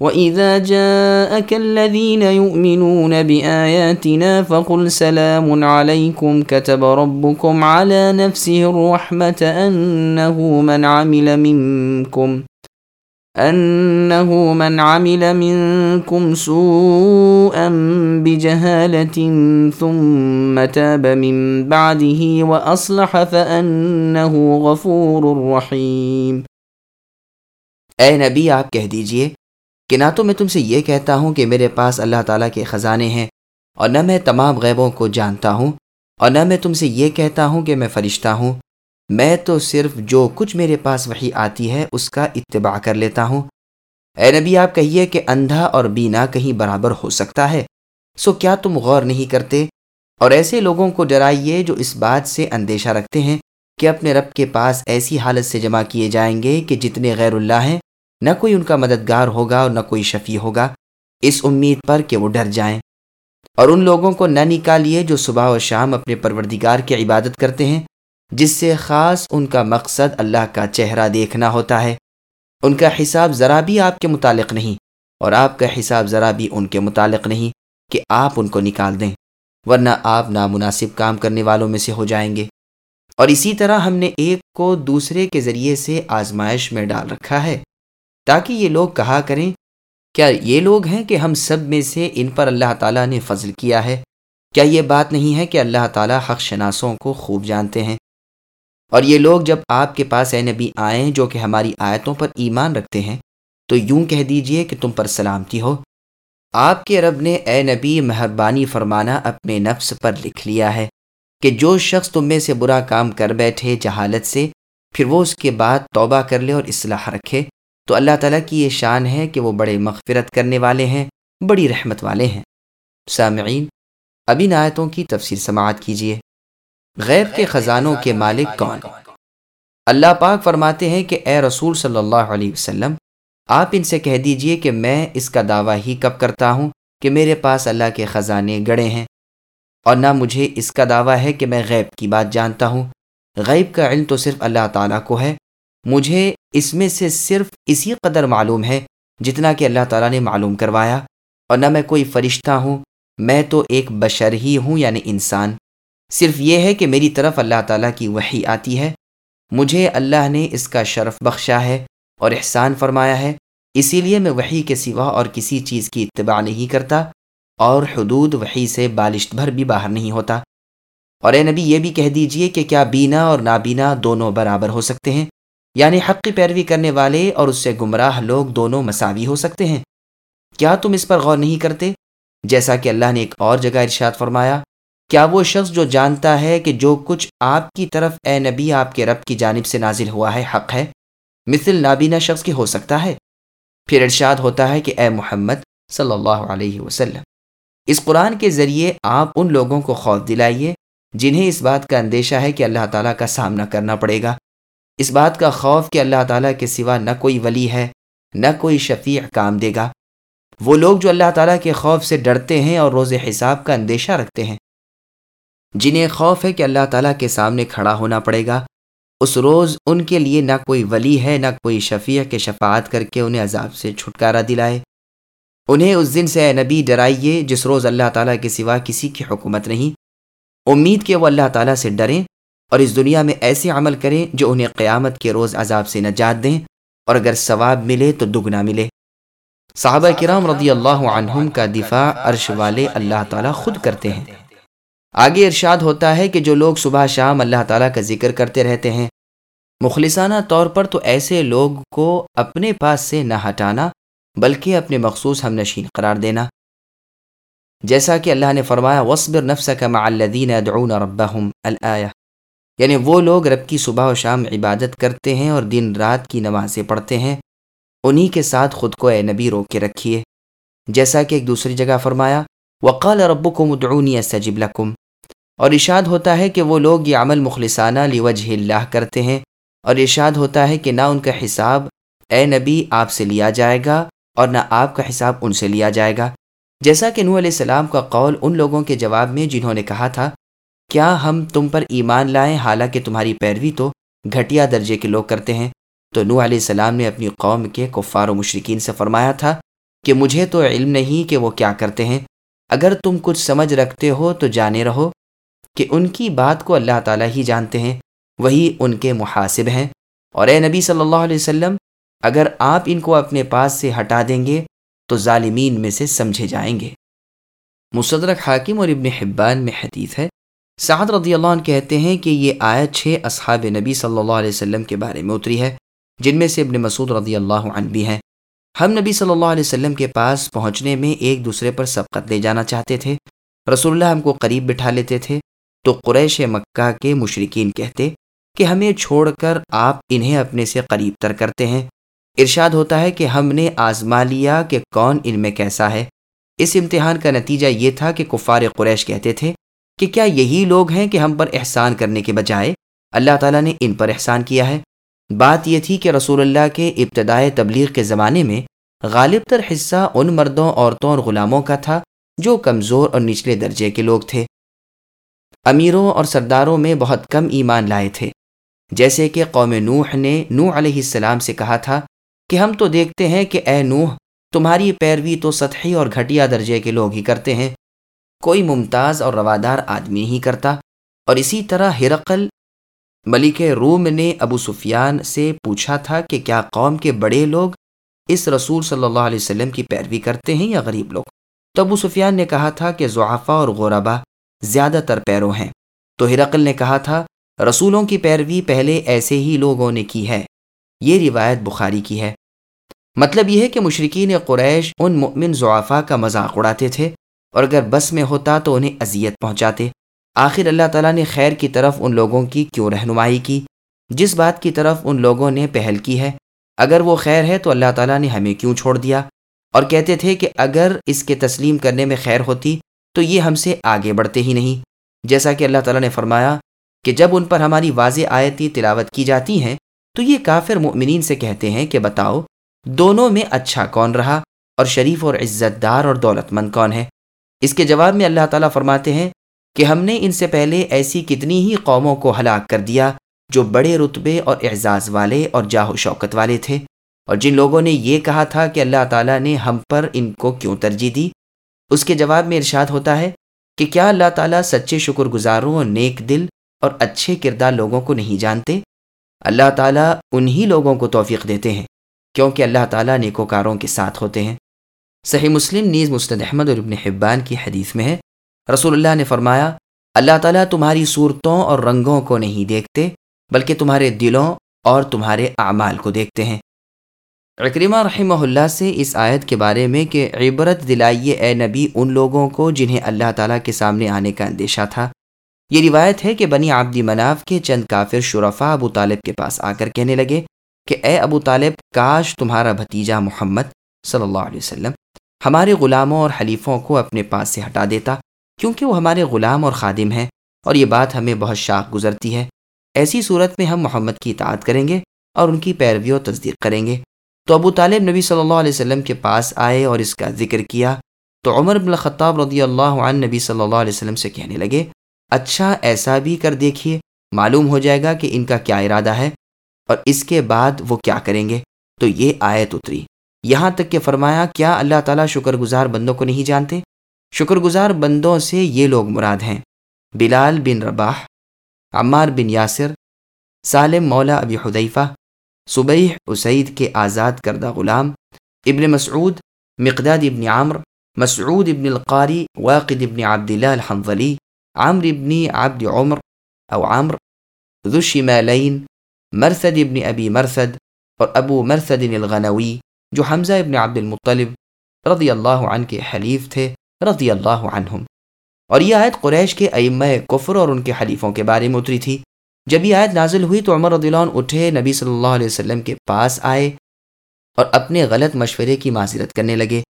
وَإِذَا جَاءَكَ الَّذِينَ يُؤْمِنُونَ بِآيَاتِنَا فَقُلْ سَلَامٌ عَلَيْكُمْ كَتَبَ رَبُّكُمْ عَلَى نَفْسِهِ الرَّحْمَةَ أَنَّهُ مَنْ عَمِلَ مِنْكُمْ أنه من عمل منكم سوءا بجهالة ثم تاب من بعده وأصلح فأنه غفور رحيم اے نبی آپ کہہ دیجئے کہ نہ تو میں تم سے یہ کہتا ہوں کہ میرے پاس اللہ تعالیٰ کے خزانے ہیں اور نہ میں تمام غیبوں کو جانتا ہوں اور نہ میں تم سے یہ کہتا ہوں کہ میں فرشتہ ہوں۔ میں تو صرف جو کچھ میرے پاس وہی آتی ہے اس کا اتباع کر لیتا ہوں۔ اے نبی، آپ کہیے کہ اندھا اور بینا کہیں برابر ہو سکتا ہے، سو کیا تم غور نہیں کرتے؟ اور ایسے لوگوں کو ڈرائیے جو اس بات سے اندیشہ رکھتے ہیں کہ اپنے رب کے پاس ایسی حالت سے جمع کیے جائیں گے کہ جتنے غیر اللہ ہیں نہ کوئی ان کا مددگار ہوگا اور نہ کوئی شفیع ہوگا۔ اس امید پر کہ وہ ڈر جائیں۔ اور ان لوگوں کو نہ نکالیے جو صبح و شام اپنے پروردگار کی عبادت کرتے ہیں، جس سے خاص ان کا مقصد اللہ کا چہرہ دیکھنا ہوتا ہے۔ ان کا حساب ذرا بھی آپ کے متعلق نہیں، اور آپ کا حساب ذرا بھی ان کے متعلق نہیں کہ آپ ان کو نکال دیں، ورنہ آپ نامناسب کام کرنے والوں میں سے ہو جائیں گے۔ اور اسی طرح ہم نے ایک کو دوسرے کے ذریعے سے آزمائش میں ڈال رکھا ہے۔ تاکہ یہ لوگ کہا کریں، کیا یہ لوگ ہیں کہ ہم سب میں سے ان پر اللہ تعالیٰ نے فضل کیا ہے؟ کیا یہ بات نہیں ہے کہ اللہ تعالیٰ حق شناسوں کو خوب جانتے ہیں؟ اور یہ لوگ جب آپ کے پاس اے نبی آئیں جو کہ ہماری آیتوں پر ایمان رکھتے ہیں، تو یوں کہہ دیجیے کہ تم پر سلامتی ہو۔ آپ کے رب نے اے نبی مہربانی فرمانا اپنے نفس پر لکھ لیا ہے کہ جو شخص تم میں سے برا کام کر بیٹھے جہالت سے، پھر وہ اس کے بعد توبہ کر لے اور اصلاح رکھے۔ تو اللہ تعالیٰ کی یہ شان ہے کہ وہ بڑے مغفرت کرنے والے ہیں، بڑی رحمت والے ہیں۔ سامعین، اب ان آیتوں کی تفسیر سماعت کیجیے غیب کے خزانوں کے مالک کون؟ اللہ پاک فرماتے ہیں کہ اے رسول صلی اللہ علیہ وسلم، آپ ان سے کہہ دیجیے کہ میں اس کا دعویٰ ہی کب کرتا ہوں کہ میرے پاس اللہ کے خزانے گڑے ہیں۔ اور نہ مجھے اس کا دعویٰ ہے کہ میں غیب کی بات جانتا ہوں۔ غیب کا علم تو صرف اللہ تعالیٰ کو ہے۔ مجھے اس میں سے صرف اسی قدر معلوم ہے جتنا کہ اللہ تعالیٰ نے معلوم کروایا اور نہ میں کوئی فرشتہ ہوں، میں تو ایک بشر ہی ہوں یعنی انسان۔ صرف یہ ہے کہ میری طرف اللہ تعالیٰ کی وحی آتی ہے۔ مجھے اللہ نے اس کا شرف بخشا ہے اور احسان فرمایا ہے، اسی لیے میں وحی کے سوا اور کسی چیز کی اتباع نہیں کرتا اور حدود وحی سے بالشت بھر بھی باہر نہیں ہوتا۔ اور اے نبی، یہ بھی کہہ دیجیے کہ کیا بینا اور نابینا دونوں برابر ہو سکتے ہیں؟ یعنی حق کی پیروی کرنے والے اور اس سے گمراہ لوگ دونوں مساوی ہو سکتے ہیں۔ کیا تم اس پر غور نہیں کرتے؟ جیسا کہ اللہ نے ایک اور جگہ ارشاد فرمایا، کیا وہ شخص جو جانتا ہے کہ جو کچھ آپ کی طرف اے نبی آپ کے رب کی جانب سے نازل ہوا ہے حق ہے، مثل نابینا شخص کی ہو سکتا ہے؟ پھر ارشاد ہوتا ہے کہ اے محمد صلی اللہ علیہ وسلم، اس قرآن کے ذریعے آپ ان لوگوں کو خوف دلائیے جنہیں اس بات کا اندیشہ ہے کہ اللہ تعالیٰ کا سامنا کرنا پڑے گا۔ اس بات کا خوف کہ اللہ تعالیٰ کے سوا نہ کوئی ولی ہے، نہ کوئی شفیع کام دے گا۔ وہ لوگ جو اللہ تعالیٰ کے خوف سے ڈرتے ہیں اور روز حساب کا اندیشہ رکھتے ہیں۔ جنہیں خوف ہے کہ اللہ تعالیٰ کے سامنے کھڑا ہونا پڑے گا، اس روز ان کے لیے نہ کوئی ولی ہے، نہ کوئی شفیع کے شفاعت کر کے انہیں عذاب سے چھٹکارا دلائے۔ انہیں اس دن سے اے نبی ڈرائیے جس روز اللہ تعالیٰ کے سوا کسی کی حکومت نہیں۔ امید کہ وہ اللہ تعالیٰ سے ڈریں اور اس دنیا میں ایسے عمل کریں جو انہیں قیامت کے روز عذاب سے نجات دیں اور اگر ثواب ملے تو دگنا ملے۔ صحابہ کرام رضی اللہ عنہم کا دفاع عرش والے اللہ تعالیٰ خود کرتے ہیں۔ آگے ارشاد ہوتا ہے کہ جو لوگ صبح شام اللہ تعالیٰ کا ذکر کرتے رہتے ہیں، مخلصانہ طور پر تو ایسے لوگ کو اپنے پاس سے نہ ہٹانا، بلکہ اپنے مخصوص ہم نشین قرار دینا۔ جیسا کہ اللہ نے فرمایا وصبر نفس کا معلدین ادعون ربهم الآیہ۔ یعنی وہ لوگ رب کی صبح و شام عبادت کرتے ہیں اور دن رات کی نمازیں پڑھتے ہیں، انہی کے ساتھ خود کو اے نبی رو کے رکھیے۔ جیسا کہ ایک دوسری جگہ فرمایا، وقال ربکم ادعونی استجب لکم اور ارشاد ہوتا ہے کہ وہ لوگ یہ عمل مخلصانہ لیوجہ اللہ کرتے ہیں۔ اور ارشاد ہوتا ہے کہ نہ ان کا حساب اے نبی آپ سے لیا جائے گا اور نہ آپ کا حساب ان سے لیا جائے گا۔ جیسا کہ نوح علیہ السلام کا قول ان لوگوں کے جواب میں جنہوں نے کہا تھا کیا ہم تم پر ایمان لائیں حالانکہ تمہاری پیروی تو گھٹیا درجے کے لوگ کرتے ہیں۔ تو نوح علیہ السلام نے اپنی قوم کے کفار و مشرقین سے فرمایا تھا کہ مجھے تو علم نہیں کہ وہ کیا کرتے ہیں۔ اگر تم کچھ سمجھ رکھتے ہو تو جانے رہو کہ ان کی بات کو اللہ تعالیٰ ہی جانتے ہیں۔ وہی ان کے محاسب ہیں۔ اور اے نبی صلی اللہ علیہ وسلم، اگر آپ ان کو اپنے پاس سے ہٹا دیں گے تو ظالمین میں سے سمجھے جائیں گے۔ مصدرک حاکم اور ابن حبان میں حدیث ہے سعد رضی اللہ عنہ کہتے ہیں کہ یہ آیت چھ اصحاب نبی صلی اللہ علیہ وسلم کے بارے میں اتری ہے، جن میں سے ابن مسعود رضی اللہ عنہ بھی ہیں۔ ہم نبی صلی اللہ علیہ وسلم کے پاس پہنچنے میں ایک دوسرے پر سبقت لے جانا چاہتے تھے۔ رسول اللہ ہم کو قریب بٹھا لیتے تھے۔ تو قریش مکہ کے مشرقین کہتے کہ ہمیں چھوڑ کر آپ انہیں اپنے سے قریب تر کرتے ہیں۔ ارشاد ہوتا ہے کہ ہم نے آزما لیا کہ کون ان میں کیسا ہے۔ اس امتحان کا نتیجہ یہ تھا کہ کفار قریش کہتے تھے کہ کیا یہی لوگ ہیں کہ ہم پر احسان کرنے کے بجائے اللہ تعالیٰ نے ان پر احسان کیا ہے؟ بات یہ تھی کہ رسول اللہ کے ابتدائے تبلیغ کے زمانے میں غالب تر حصہ ان مردوں، عورتوں اور غلاموں کا تھا جو کمزور اور نچلے درجے کے لوگ تھے۔ امیروں اور سرداروں میں بہت کم ایمان لائے تھے۔ جیسے کہ قوم نوح نے نوح علیہ السلام سے کہا تھا کہ ہم تو دیکھتے ہیں کہ اے نوح، تمہاری پیروی تو سطحی اور گھٹیا درجے کے لوگ ہی کرتے ہیں۔ کوئی ممتاز اور روادار آدمی ہی کرتا۔ اور اسی طرح ہرقل، ملک روم نے ابو سفیان سے پوچھا تھا کہ کیا قوم کے بڑے لوگ اس رسول صلی اللہ علیہ وسلم کی پیروی کرتے ہیں یا غریب لوگ؟ تو ابو سفیان نے کہا تھا کہ ضعفہ اور غوربا زیادہ تر پیروں ہیں۔ تو ہرقل نے کہا تھا، رسولوں کی پیروی پہلے ایسے ہی لوگوں نے کی ہے۔ یہ روایت بخاری کی ہے۔ مطلب یہ ہے کہ مشرقین قریش ان مؤمن ضعفا کا مذاق اڑاتے تھے۔ اور اگر بس میں ہوتا تو انہیں اذیت پہنچاتے۔ آخر اللہ تعالیٰ نے خیر کی طرف ان لوگوں کی کیوں رہنمائی کی؟ جس بات کی طرف ان لوگوں نے پہل کی ہے۔ اگر وہ خیر ہے تو اللہ تعالیٰ نے ہمیں کیوں چھوڑ دیا؟ اور کہتے تھے کہ اگر اس کے تسلیم کرنے میں خیر ہوتی تو یہ ہم سے آگے بڑھتے ہی نہیں۔ جیسا کہ اللہ تعالیٰ نے فرمایا کہ جب ان پر ہماری واضح آیتی تلاوت کی جاتی ہیں تو یہ کافر مؤمنین سے کہتے ہیں کہ بتاؤ، دونوں میں اچھا کون رہا؟ اور شریف اور عزت دار اور دولت مند کون ہے؟ اس کے جواب میں اللہ تعالیٰ فرماتے ہیں کہ ہم نے ان سے پہلے ایسی کتنی ہی قوموں کو ہلاک کر دیا جو بڑے رتبے اور اعزاز والے اور جاہ و شوکت والے تھے۔ اور جن لوگوں نے یہ کہا تھا کہ اللہ تعالیٰ نے ہم پر ان کو کیوں ترجیح دی؟ اس کے جواب میں ارشاد ہوتا ہے کہ کیا اللہ تعالیٰ سچے شکر گزاروں اور نیک دل اور اچھے کردار لوگوں کو نہیں جانتے؟ اللہ تعالیٰ انہی لوگوں کو توفیق دیتے ہیں کیونکہ اللہ تعالیٰ نیکوکاروں کے ساتھ ہوتے ہیں۔ صحیح مسلم نیز مستد احمد اور ابن حبان کی حدیث میں ہے۔ رسول اللہ نے فرمایا، اللہ تعالیٰ تمہاری صورتوں اور رنگوں کو نہیں دیکھتے، بلکہ تمہارے دلوں اور تمہارے اعمال کو دیکھتے ہیں۔ اکریمہ رحمہ اللہ سے اس آیت کے بارے میں کہ عبرت دلائیے اے نبی ان لوگوں کو جنہیں اللہ تعالیٰ کے سامنے آنے کا اندیشہ تھا۔ یہ روایت ہے کہ بنی عبدی مناف کے چند کافر شرفا ابو طالب کے پاس آ کر کہنے لگے کہ اے ابو طالب، کاش تمہارا بھتیجا محمد صلی اللہ علیہ وسلم ہمارے غلاموں اور حلیفوں کو اپنے پاس سے ہٹا دیتا، کیونکہ وہ ہمارے غلام اور خادم ہیں، اور یہ بات ہمیں بہت شاخ گزرتی ہے۔ ایسی صورت میں ہم محمد کی اطاعت کریں گے اور ان کی پیروی و تصدیق کریں گے۔ تو ابو طالب نبی صلی اللہ علیہ وسلم کے پاس آئے اور اس کا ذکر کیا۔ تو عمر بن الخطاب رضی اللہ عنہ نبی صلی اللہ علیہ وسلم سے کہنے لگے اچھا ایسا بھی کر دیکھیے، معلوم ہو جائے گا کہ ان کا کیا ارادہ ہے، اور اس کے بعد وہ کیا کریں گے۔ تو یہ آیت اتری۔ یہاں تک کہ فرمایا، کیا اللہ تعالیٰ شکر گزار بندوں کو نہیں جانتے؟ شکر گزار بندوں سے یہ لوگ مراد ہیں، بلال بن رباح، عمار بن یاسر، سالم مولا ابی حدیفہ صبیح اسعید کے آزاد کردہ غلام، ابن مسعود، مقداد ابن عامر، مسعود ابن القاری، واقد ابن عبداللہ الحنظلی عامر ابن عبد عمر او عامر ذو الشمالین، مرثد ابن ابی مرثد اور ابو مرثد الغنوی۔ جو حمزہ ابن عبد المطلب رضی اللہ عنہ کے حلیف تھے، رضی اللہ عنہم۔ اور یہ آیت قریش کے ائمہ کفر اور ان کے حلیفوں کے بارے میں اتری تھی۔ جب یہ آیت نازل ہوئی تو عمر رضی اللہ عنہ اٹھے، نبی صلی اللہ علیہ وسلم کے پاس آئے اور اپنے غلط مشورے کی معذرت کرنے لگے۔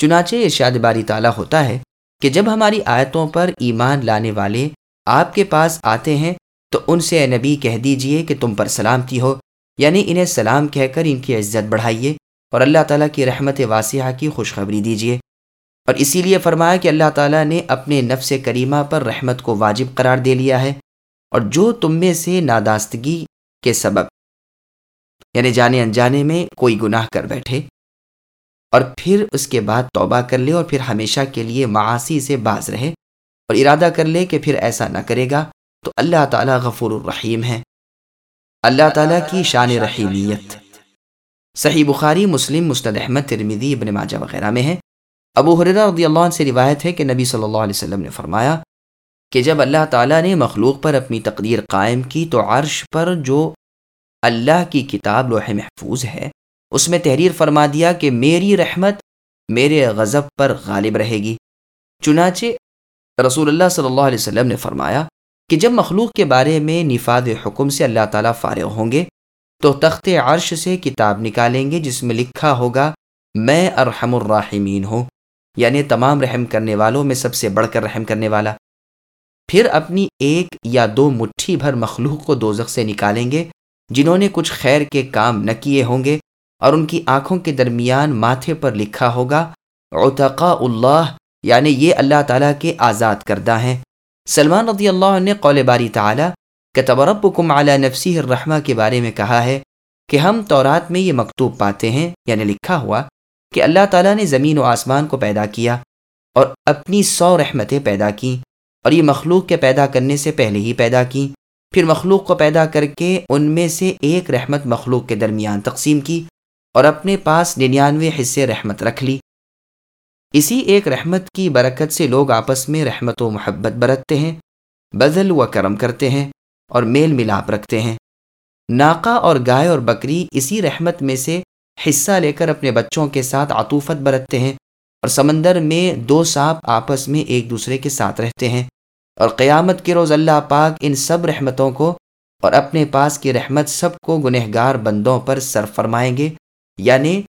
چنانچہ ارشاد باری تعالیٰ ہوتا ہے کہ جب ہماری آیتوں پر ایمان لانے والے آپ کے پاس آتے ہیں تو ان سے اے نبی کہہ دیجیے کہ تم پر سلامتی ہو یعنی انہیں سلام کہہ کر ان کی عزت بڑھائیے۔ اور اللہ تعالیٰ کی رحمت واسعہ کی خوشخبری دیجیے اور اسی لیے فرمایا کہ اللہ تعالیٰ نے اپنے نفس کریمہ پر رحمت کو واجب قرار دے لیا ہے اور جو تم میں سے ناداستگی کے سبب یعنی جانے انجانے میں کوئی گناہ کر بیٹھے اور پھر اس کے بعد توبہ کر لے اور پھر ہمیشہ کے لیے معاشی سے باز رہے اور ارادہ کر لے کہ پھر ایسا نہ کرے گا، تو اللہ تعالیٰ غفور الرحیم ہے۔ اللہ تعالیٰ کی شان رحیمیت۔ صحیح بخاری، مسلم مستد احمد ترمیدی ابن ماجہ وغیرہ میں ہے۔ ابو حریرہ رضی اللہ عنہ سے روایت ہے کہ نبی صلی اللہ علیہ وسلم نے فرمایا کہ جب اللہ تعالیٰ نے مخلوق پر اپنی تقدیر قائم کی تو عرش پر جو اللہ کی کتاب لوح محفوظ ہے، اس میں تحریر فرما دیا کہ میری رحمت میرے غضب پر غالب رہے گی۔ چنانچہ رسول اللہ صلی اللہ علیہ وسلم نے فرمایا کہ جب مخلوق کے بارے میں نفاذ حکم سے اللہ تعالیٰ فارغ ہوں گے تو تخت عرش سے کتاب نکالیں گے جس میں لکھا ہوگا، میں ارحم الراحمین ہوں یعنی تمام رحم کرنے والوں میں سب سے بڑھ کر رحم کرنے والا۔ پھر اپنی ایک یا دو مٹھی بھر مخلوق کو دوزخ سے نکالیں گے، جنہوں نے کچھ خیر کے کام نہ کیے ہوں گے، اور ان کی آنکھوں کے درمیان ماتھے پر لکھا ہوگا، عتقاء اللہ یعنی یہ اللہ تعالیٰ کے آزاد کردہ ہیں۔ سلمان رضی اللہ عنہ نے قول باری تعالیٰ کہ تبربکم علی نفسی الرحمہ کے بارے میں کہا ہے کہ ہم تورات میں یہ مکتوب پاتے ہیں یعنی لکھا ہوا، کہ اللہ تعالیٰ نے زمین و آسمان کو پیدا کیا اور اپنی سو رحمتیں پیدا کیں اور یہ مخلوق کے پیدا کرنے سے پہلے ہی پیدا کیں۔ پھر مخلوق کو پیدا کر کے ان میں سے ایک رحمت مخلوق کے درمیان تقسیم کی اور اپنے پاس ننانوے حصے رحمت رکھ لی۔ اسی ایک رحمت کی برکت سے لوگ آپس میں رحمت و محبت برتتے ہیں بزل و کرم کرتے ہیں۔ اور میل ملاپ رکھتے ہیں۔ ناکا اور گائے اور بکری اسی رحمت میں سے حصہ لے کر اپنے بچوں کے ساتھ عطوفت برتتے ہیں اور سمندر میں دو سانپ آپس میں ایک دوسرے کے ساتھ رہتے ہیں اور قیامت کے روز اللہ پاک ان سب رحمتوں کو اور اپنے پاس کی رحمت سب کو گنہگار بندوں پر سر فرمائیں گے۔ یعنی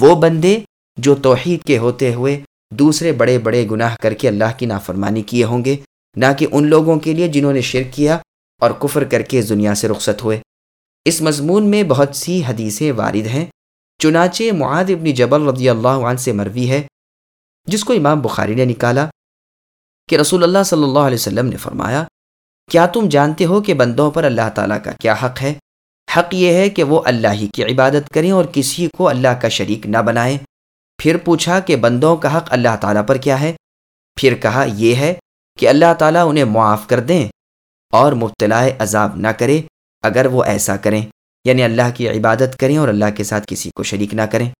وہ بندے جو توحید کے ہوتے ہوئے دوسرے بڑے بڑے گناہ کر کے اللہ کی نافرمانی کیے ہوں گے۔ نہ کہ ان لوگوں کے لیے جنہوں نے شرک کیا اور کفر کر کے دنیا سے رخصت ہوئے۔ اس مضمون میں بہت سی حدیثیں وارد ہیں، چنانچہ معاد ابن جبل رضی اللہ عنہ سے مروی ہے، جس کو امام بخاری نے نکالا کہ رسول اللہ صلی اللہ علیہ وسلم نے فرمایا، کیا تم جانتے ہو کہ بندوں پر اللہ تعالیٰ کا کیا حق ہے؟ حق یہ ہے کہ وہ اللہ ہی کی عبادت کریں اور کسی کو اللہ کا شریک نہ بنائیں۔ پھر پوچھا کہ بندوں کا حق اللہ تعالیٰ پر کیا ہے؟ پھر کہا، یہ ہے کہ اللہ تعالیٰ انہیں معاف کر دیں اور مبتلا عذاب نہ کرے، اگر وہ ایسا کریں یعنی اللہ کی عبادت کریں اور اللہ کے ساتھ کسی کو شریک نہ کریں۔